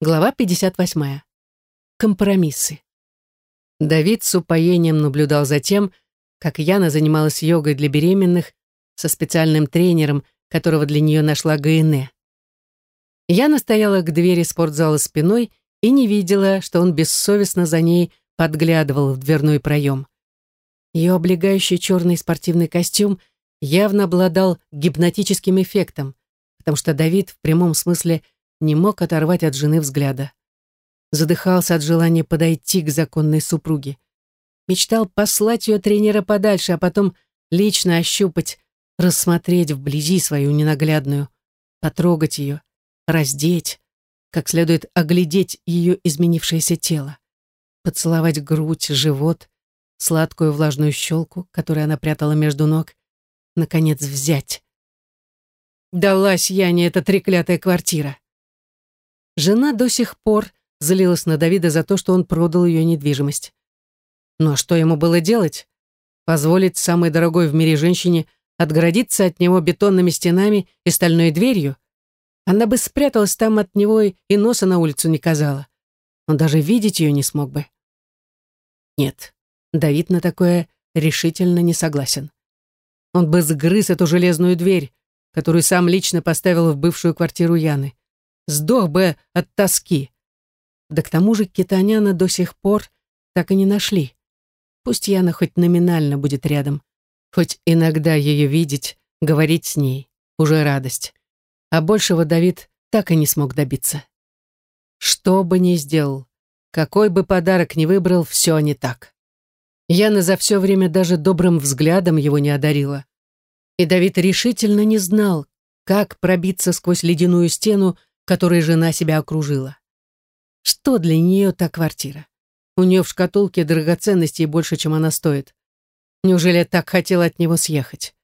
Глава 58. Компромиссы. Давид с упоением наблюдал за тем, как Яна занималась йогой для беременных со специальным тренером, которого для нее нашла ГНЭ. Яна стояла к двери спортзала спиной и не видела, что он бессовестно за ней подглядывал в дверной проем. Ее облегающий черный спортивный костюм явно обладал гипнотическим эффектом, потому что Давид в прямом смысле – не мог оторвать от жены взгляда. Задыхался от желания подойти к законной супруге. Мечтал послать ее тренера подальше, а потом лично ощупать, рассмотреть вблизи свою ненаглядную, потрогать ее, раздеть, как следует оглядеть ее изменившееся тело, поцеловать грудь, живот, сладкую влажную щелку, которую она прятала между ног, наконец взять. Далась Яне эта треклятая квартира. Жена до сих пор злилась на Давида за то, что он продал ее недвижимость. Но что ему было делать? Позволить самой дорогой в мире женщине отгородиться от него бетонными стенами и стальной дверью? Она бы спряталась там от него и носа на улицу не казала. Он даже видеть ее не смог бы. Нет, Давид на такое решительно не согласен. Он бы сгрыз эту железную дверь, которую сам лично поставил в бывшую квартиру Яны сдох бы от тоски. Да к тому же Китаняна до сих пор так и не нашли. Пусть Яна хоть номинально будет рядом, хоть иногда ее видеть, говорить с ней, уже радость. А большего Давид так и не смог добиться. Что бы ни сделал, какой бы подарок ни выбрал, все не так. Яна за все время даже добрым взглядом его не одарила. И Давид решительно не знал, как пробиться сквозь ледяную стену которой жена себя окружила. Что для нее та квартира? У нее в шкатулке драгоценностей больше, чем она стоит. Неужели так хотела от него съехать?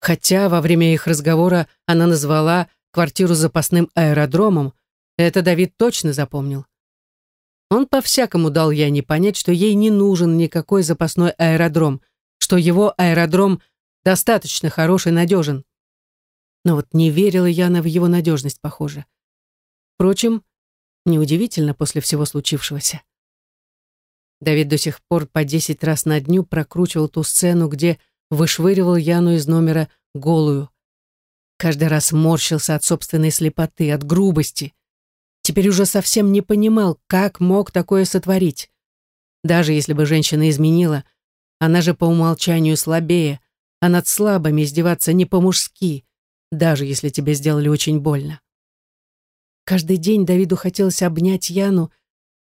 Хотя во время их разговора она назвала квартиру запасным аэродромом, это Давид точно запомнил. Он по-всякому дал Яне понять, что ей не нужен никакой запасной аэродром, что его аэродром достаточно хороший и надежен. Но вот не верила Яна в его надежность, похоже. Впрочем, неудивительно после всего случившегося. Давид до сих пор по десять раз на дню прокручивал ту сцену, где вышвыривал Яну из номера голую. Каждый раз морщился от собственной слепоты, от грубости. Теперь уже совсем не понимал, как мог такое сотворить. Даже если бы женщина изменила, она же по умолчанию слабее, а над слабыми издеваться не по-мужски, даже если тебе сделали очень больно. Каждый день Давиду хотелось обнять Яну,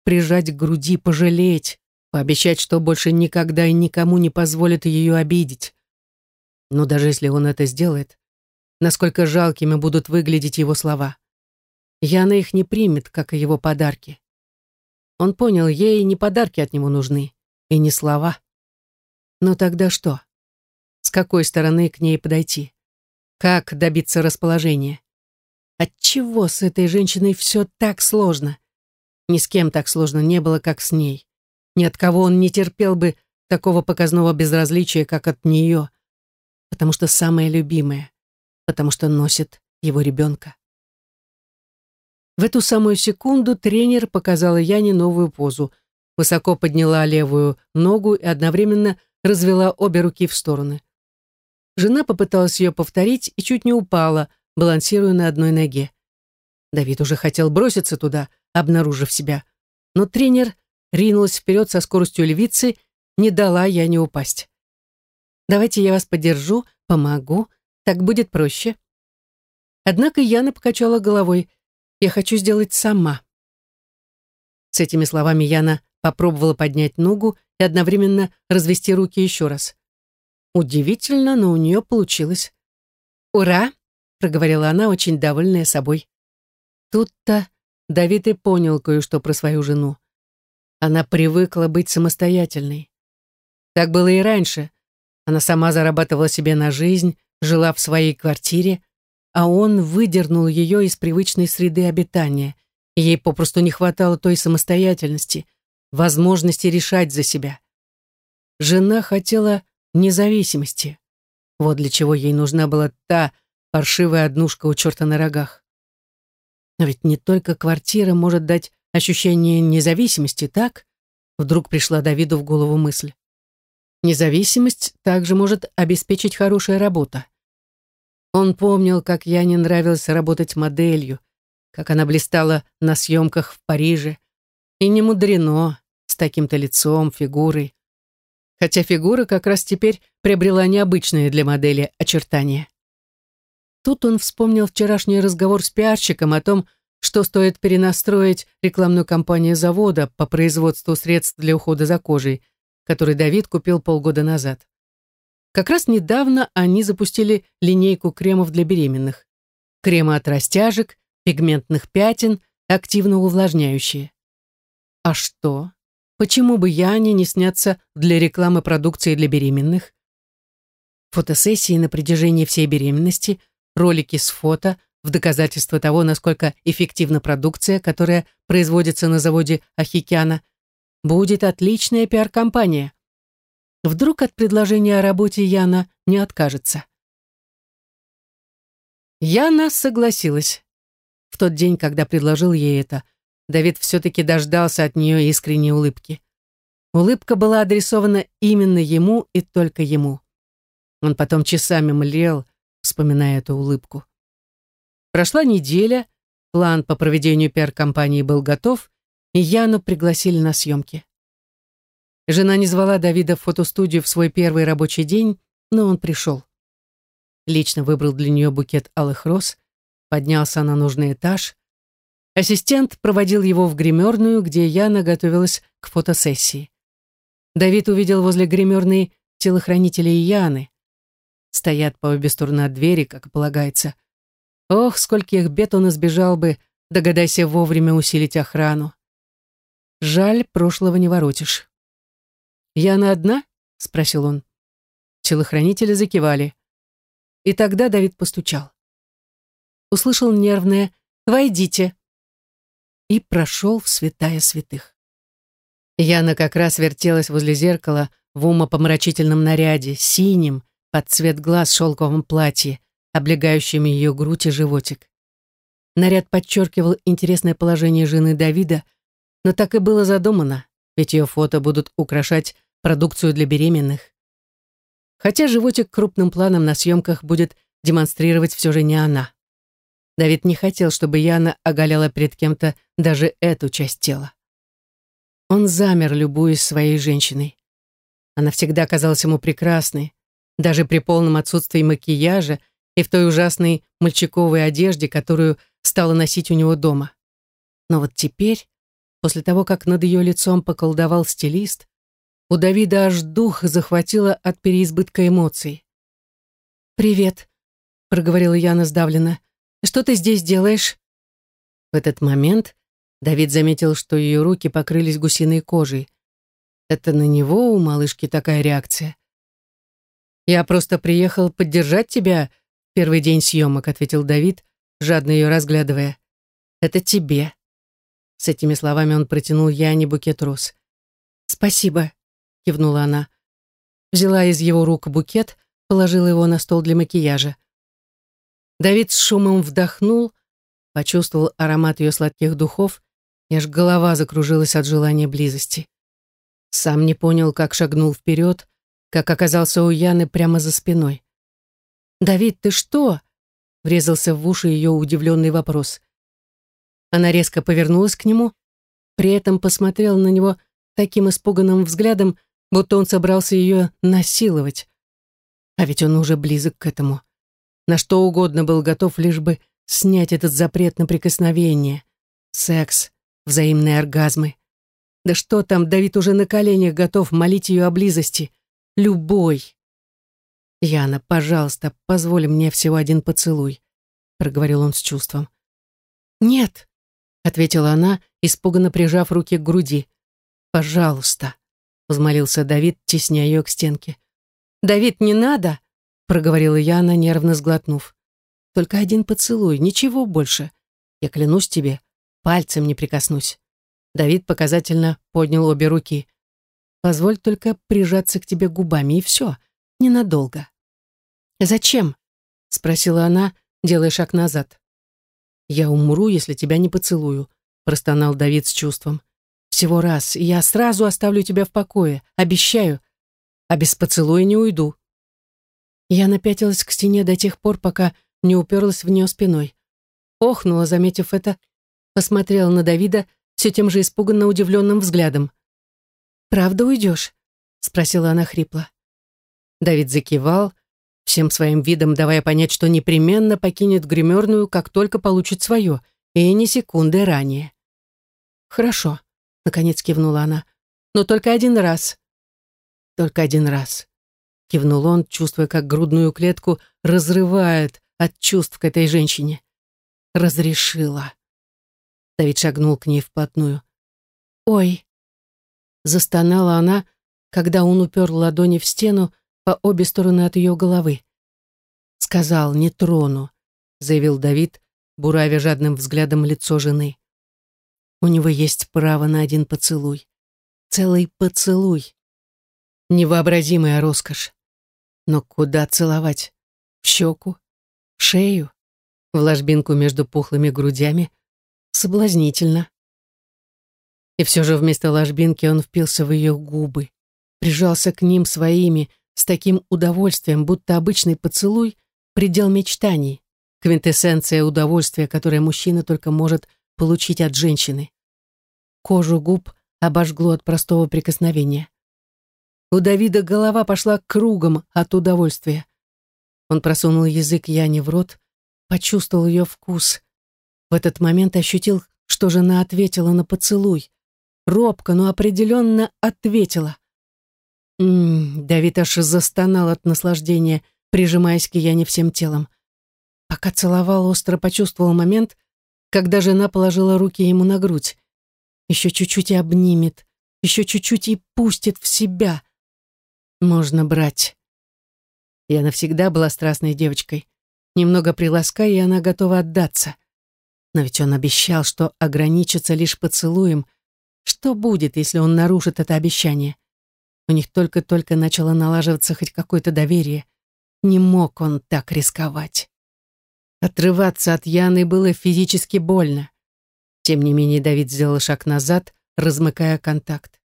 прижать к груди, пожалеть, пообещать, что больше никогда и никому не позволит ее обидеть. Но даже если он это сделает, насколько жалкими будут выглядеть его слова. Яна их не примет, как и его подарки. Он понял, ей не подарки от него нужны, и не слова. Но тогда что? С какой стороны к ней подойти? Как добиться расположения? Отчего с этой женщиной все так сложно? Ни с кем так сложно не было, как с ней. Ни от кого он не терпел бы такого показного безразличия, как от нее. Потому что самая любимая. Потому что носит его ребенка. В эту самую секунду тренер показала Яне новую позу. Высоко подняла левую ногу и одновременно развела обе руки в стороны. Жена попыталась ее повторить и чуть не упала, балансируя на одной ноге. Давид уже хотел броситься туда, обнаружив себя, но тренер ринулась вперед со скоростью львицы, не дала я не упасть. «Давайте я вас поддержу, помогу, так будет проще». Однако Яна покачала головой. «Я хочу сделать сама». С этими словами Яна попробовала поднять ногу и одновременно развести руки еще раз. Удивительно, но у нее получилось. «Ура!» Проговорила она, очень довольная собой. Тут-то Давид и понял кое-что про свою жену. Она привыкла быть самостоятельной. Так было и раньше. Она сама зарабатывала себе на жизнь, жила в своей квартире, а он выдернул ее из привычной среды обитания. Ей попросту не хватало той самостоятельности, возможности решать за себя. Жена хотела независимости. Вот для чего ей нужна была та паршивая однушка у черта на рогах. Но ведь не только квартира может дать ощущение независимости, так? Вдруг пришла Давиду в голову мысль. Независимость также может обеспечить хорошая работа. Он помнил, как Яне нравилось работать моделью, как она блистала на съемках в Париже. И не мудрено с таким-то лицом, фигурой. Хотя фигура как раз теперь приобрела необычные для модели очертания. Тут он вспомнил вчерашний разговор с пиарщиком о том, что стоит перенастроить рекламную кампанию завода по производству средств для ухода за кожей, который Давид купил полгода назад. Как раз недавно они запустили линейку кремов для беременных. Кремы от растяжек, пигментных пятен, активно увлажняющие. А что? Почему бы Яне не сняться для рекламы продукции для беременных? Фотосессии на протяжении всей беременности – ролики с фото в доказательство того, насколько эффективна продукция, которая производится на заводе Ахикяна, будет отличная пиар-компания. Вдруг от предложения о работе Яна не откажется. Яна согласилась. В тот день, когда предложил ей это, Давид все-таки дождался от нее искренней улыбки. Улыбка была адресована именно ему и только ему. Он потом часами млел, вспоминая эту улыбку. Прошла неделя, план по проведению пиар-компании был готов, и Яну пригласили на съемки. Жена не звала Давида в фотостудию в свой первый рабочий день, но он пришел. Лично выбрал для нее букет алых роз, поднялся на нужный этаж. Ассистент проводил его в гримерную, где Яна готовилась к фотосессии. Давид увидел возле гримерной телохранителей Яны стоят по обе стороны от двери, как полагается. Ох, скольких бед он избежал бы, догадайся вовремя усилить охрану. Жаль, прошлого не воротишь. «Яна одна?» — спросил он. Телохранители закивали. И тогда Давид постучал. Услышал нервное «Войдите!» и прошел в святая святых. Яна как раз вертелась возле зеркала в умопомрачительном наряде, синим, под цвет глаз шелковом платье, облегающем ее грудь и животик. Наряд подчеркивал интересное положение жены Давида, но так и было задумано, ведь ее фото будут украшать продукцию для беременных. Хотя животик крупным планом на съемках будет демонстрировать все же не она. Давид не хотел, чтобы Яна оголяла перед кем-то даже эту часть тела. Он замер, любуясь своей женщиной. Она всегда казалась ему прекрасной, даже при полном отсутствии макияжа и в той ужасной мальчиковой одежде, которую стала носить у него дома. Но вот теперь, после того, как над ее лицом поколдовал стилист, у Давида аж дух захватило от переизбытка эмоций. «Привет», — проговорила Яна сдавленно. «Что ты здесь делаешь?» В этот момент Давид заметил, что ее руки покрылись гусиной кожей. Это на него у малышки такая реакция. «Я просто приехал поддержать тебя первый день съемок», ответил Давид, жадно ее разглядывая. «Это тебе». С этими словами он протянул Яне букет роз. «Спасибо», — кивнула она. Взяла из его рук букет, положила его на стол для макияжа. Давид с шумом вдохнул, почувствовал аромат ее сладких духов, и аж голова закружилась от желания близости. Сам не понял, как шагнул вперед, как оказался у Яны прямо за спиной. «Давид, ты что?» — врезался в уши ее удивленный вопрос. Она резко повернулась к нему, при этом посмотрела на него таким испуганным взглядом, будто он собрался ее насиловать. А ведь он уже близок к этому. На что угодно был готов, лишь бы снять этот запрет на прикосновение. Секс, взаимные оргазмы. Да что там, Давид уже на коленях готов молить ее о близости любой. «Яна, пожалуйста, позволь мне всего один поцелуй», — проговорил он с чувством. «Нет», — ответила она, испуганно прижав руки к груди. «Пожалуйста», — взмолился Давид, тесня ее к стенке. «Давид, не надо», — проговорила Яна, нервно сглотнув. «Только один поцелуй, ничего больше. Я клянусь тебе, пальцем не прикоснусь». Давид показательно поднял обе руки. Позволь только прижаться к тебе губами, и все, ненадолго». «Зачем?» — спросила она, делая шаг назад. «Я умру, если тебя не поцелую», — простонал Давид с чувством. «Всего раз, и я сразу оставлю тебя в покое, обещаю, а без поцелуя не уйду». Я напятилась к стене до тех пор, пока не уперлась в нее спиной. Охнула, заметив это, посмотрела на Давида все тем же испуганно удивленным взглядом. «Правда уйдешь?» — спросила она хрипло. Давид закивал, всем своим видом давая понять, что непременно покинет гримерную, как только получит свое, и не секунды ранее. «Хорошо», — наконец кивнула она, — «но только один раз». «Только один раз», — кивнул он, чувствуя, как грудную клетку разрывает от чувств к этой женщине. «Разрешила». Давид шагнул к ней вплотную. «Ой!» — застонала она, когда он упер ладони в стену, по обе стороны от ее головы. «Сказал, не трону», — заявил Давид, буравя жадным взглядом лицо жены. «У него есть право на один поцелуй. Целый поцелуй. Невообразимая роскошь. Но куда целовать? В щеку? В шею? В ложбинку между пухлыми грудями? Соблазнительно. И все же вместо ложбинки он впился в ее губы, прижался к ним своими, с таким удовольствием, будто обычный поцелуй — предел мечтаний, квинтэссенция удовольствия, которое мужчина только может получить от женщины. Кожу губ обожгло от простого прикосновения. У Давида голова пошла кругом от удовольствия. Он просунул язык Яне в рот, почувствовал ее вкус. В этот момент ощутил, что жена ответила на поцелуй. Робко, но определенно ответила. М Давид аж застонал от наслаждения, прижимаясь к Яне всем телом. Пока целовал, остро почувствовал момент, когда жена положила руки ему на грудь. Еще чуть-чуть и обнимет, еще чуть-чуть и пустит в себя. Можно брать. Я навсегда была страстной девочкой. Немного приласкай, и она готова отдаться. Но ведь он обещал, что ограничится лишь поцелуем. Что будет, если он нарушит это обещание? У них только-только начало налаживаться хоть какое-то доверие. Не мог он так рисковать. Отрываться от Яны было физически больно. Тем не менее Давид сделал шаг назад, размыкая контакт.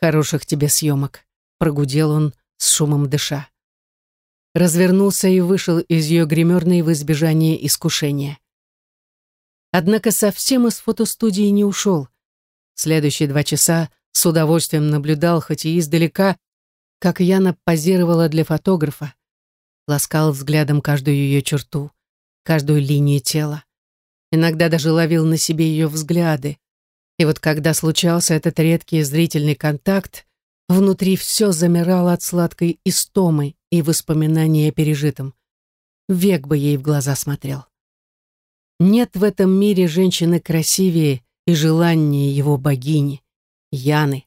«Хороших тебе съемок», — прогудел он с шумом дыша. Развернулся и вышел из ее гримерной в избежание искушения. Однако совсем из фотостудии не ушел. Следующие два часа с удовольствием наблюдал, хоть и издалека, как Яна позировала для фотографа, ласкал взглядом каждую ее черту, каждую линию тела. Иногда даже ловил на себе ее взгляды. И вот когда случался этот редкий зрительный контакт, внутри все замирало от сладкой истомы и воспоминаний о пережитом. Век бы ей в глаза смотрел. Нет в этом мире женщины красивее и желаннее его богини. Яны.